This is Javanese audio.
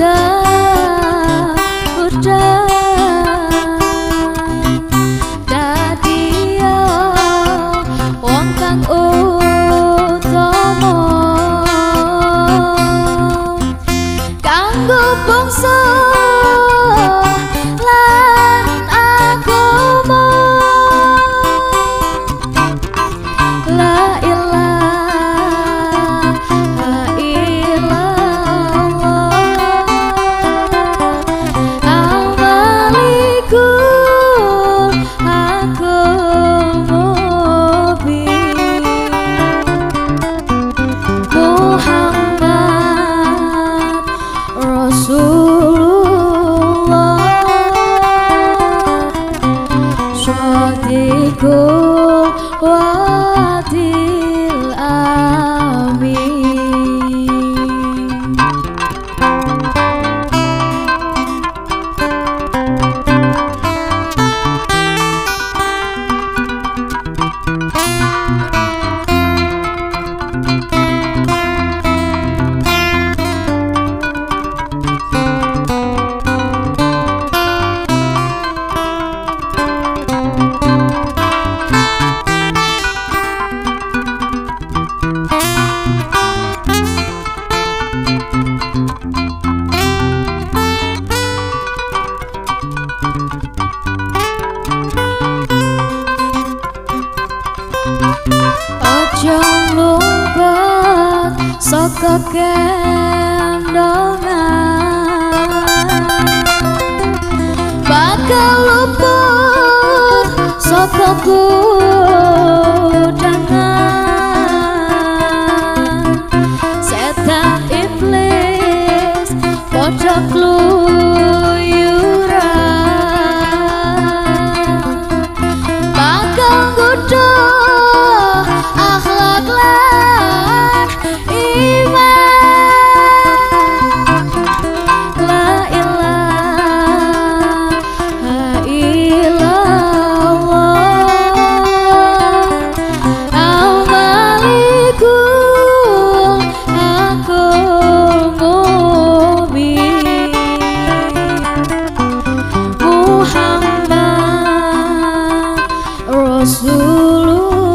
जा Wow. Bakal luput saka dulu.